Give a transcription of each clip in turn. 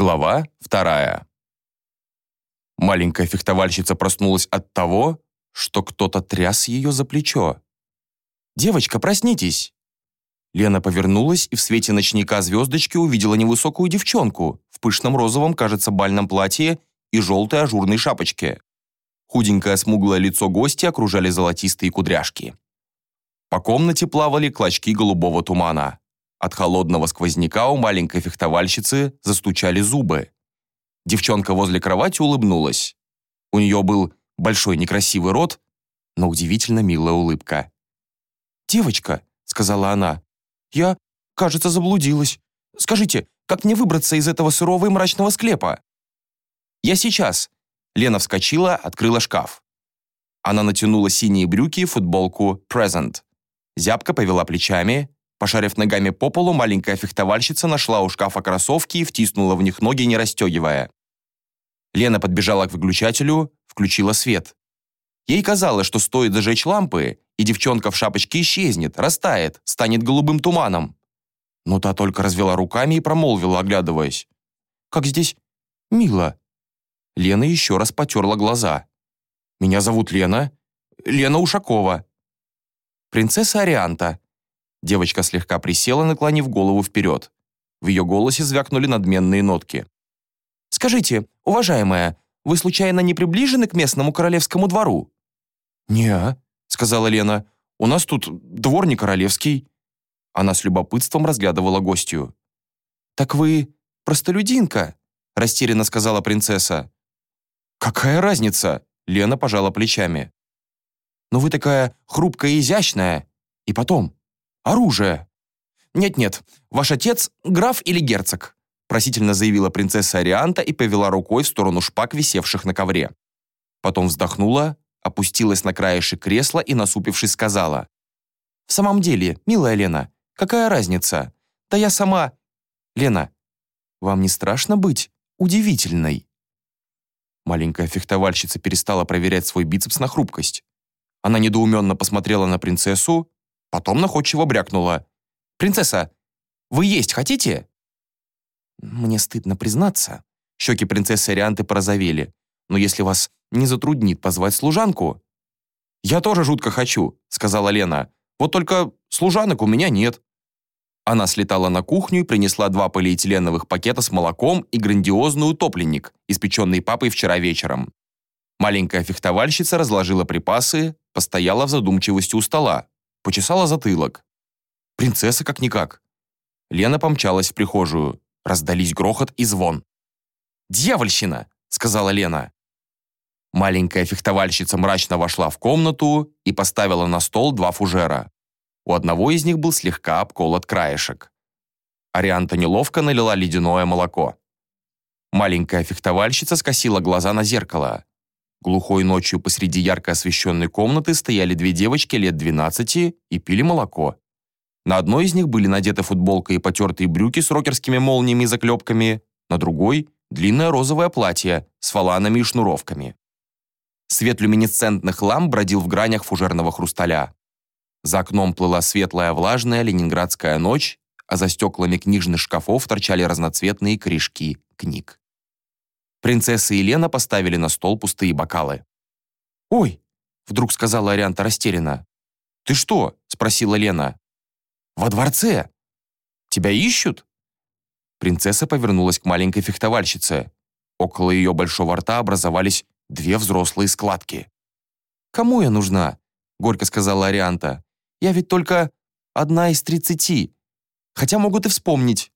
Глава вторая. Маленькая фехтовальщица проснулась от того, что кто-то тряс ее за плечо. «Девочка, проснитесь!» Лена повернулась и в свете ночника звездочки увидела невысокую девчонку в пышном розовом, кажется, бальном платье и желтой ажурной шапочке. Худенькое смуглое лицо гостя окружали золотистые кудряшки. По комнате плавали клочки голубого тумана. От холодного сквозняка у маленькой фехтовальщицы застучали зубы. Девчонка возле кровати улыбнулась. У нее был большой некрасивый рот, но удивительно милая улыбка. «Девочка», — сказала она, — «я, кажется, заблудилась. Скажите, как мне выбраться из этого сырого и мрачного склепа?» «Я сейчас». Лена вскочила, открыла шкаф. Она натянула синие брюки и футболку «Present». Зябка повела плечами, Пошарив ногами по полу, маленькая фехтовальщица нашла у шкафа кроссовки и втиснула в них ноги, не расстегивая. Лена подбежала к выключателю, включила свет. Ей казалось, что стоит зажечь лампы, и девчонка в шапочке исчезнет, растает, станет голубым туманом. Но та только развела руками и промолвила, оглядываясь. «Как здесь мило!» Лена еще раз потерла глаза. «Меня зовут Лена. Лена Ушакова». «Принцесса Арианта», Девочка слегка присела, наклонив голову вперед. В ее голосе звякнули надменные нотки. «Скажите, уважаемая, вы случайно не приближены к местному королевскому двору?» «Не-а», сказала Лена. «У нас тут двор не королевский». Она с любопытством разглядывала гостью. «Так вы простолюдинка?» растерянно сказала принцесса. «Какая разница?» Лена пожала плечами. «Но вы такая хрупкая и изящная. И потом, оружие!» «Нет-нет, ваш отец — граф или герцог?» просительно заявила принцесса Арианта и повела рукой в сторону шпаг, висевших на ковре. Потом вздохнула, опустилась на краешек кресла и, насупившись, сказала. «В самом деле, милая Лена, какая разница? Да я сама...» «Лена, вам не страшно быть удивительной?» Маленькая фехтовальщица перестала проверять свой бицепс на хрупкость. Она недоуменно посмотрела на принцессу, Потом находчиво брякнула. «Принцесса, вы есть хотите?» «Мне стыдно признаться». Щеки принцессы Арианты порозовели. «Но если вас не затруднит позвать служанку...» «Я тоже жутко хочу», — сказала Лена. «Вот только служанок у меня нет». Она слетала на кухню и принесла два полиэтиленовых пакета с молоком и грандиозный утопленник, испеченный папой вчера вечером. Маленькая фехтовальщица разложила припасы, постояла в задумчивости у стола, почесала затылок. Принцесса как-никак. Лена помчалась в прихожую. Раздались грохот и звон. «Дьявольщина!» — сказала Лена. Маленькая фехтовальщица мрачно вошла в комнату и поставила на стол два фужера. У одного из них был слегка обколот краешек. Арианта неловко налила ледяное молоко. Маленькая фехтовальщица скосила глаза на зеркало. Глухой ночью посреди ярко освещенной комнаты стояли две девочки лет 12 и пили молоко. На одной из них были надеты футболка и потертые брюки с рокерскими молниями и заклепками, на другой – длинное розовое платье с фаланами и шнуровками. Свет люминесцентных ламп бродил в гранях фужерного хрусталя. За окном плыла светлая влажная ленинградская ночь, а за стеклами книжных шкафов торчали разноцветные корешки книг. Принцесса и Лена поставили на стол пустые бокалы. «Ой!» — вдруг сказала Арианта растерянно. «Ты что?» — спросила Лена. «Во дворце!» «Тебя ищут?» Принцесса повернулась к маленькой фехтовальщице. Около ее большого рта образовались две взрослые складки. «Кому я нужна?» — горько сказала Арианта. «Я ведь только одна из тридцати. Хотя могут и вспомнить.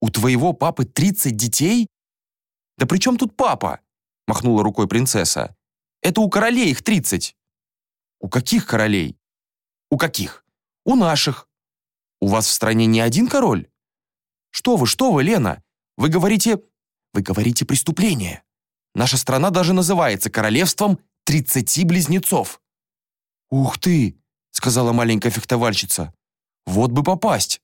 У твоего папы тридцать детей?» «Да при чем тут папа?» — махнула рукой принцесса. «Это у королей их тридцать». «У каких королей?» «У каких?» «У наших». «У вас в стране не один король?» «Что вы, что вы, Лена? Вы говорите...» «Вы говорите преступление. Наша страна даже называется королевством тридцати близнецов». «Ух ты!» — сказала маленькая фехтовальщица. «Вот бы попасть!»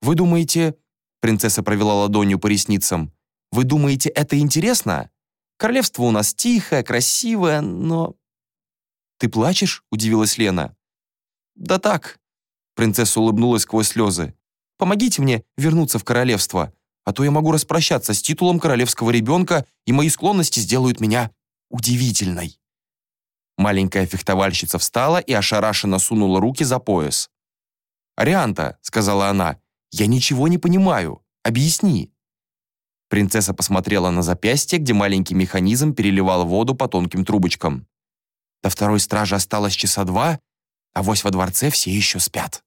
«Вы думаете...» — принцесса провела ладонью по ресницам. Вы думаете, это интересно? Королевство у нас тихое, красивое, но...» «Ты плачешь?» — удивилась Лена. «Да так». Принцесса улыбнулась сквозь слезы. «Помогите мне вернуться в королевство, а то я могу распрощаться с титулом королевского ребенка, и мои склонности сделают меня удивительной». Маленькая фехтовальщица встала и ошарашенно сунула руки за пояс. «Арианта», — сказала она, — «я ничего не понимаю. Объясни». Принцесса посмотрела на запястье, где маленький механизм переливал воду по тонким трубочкам. До второй стражи осталось часа два, а вось во дворце все еще спят.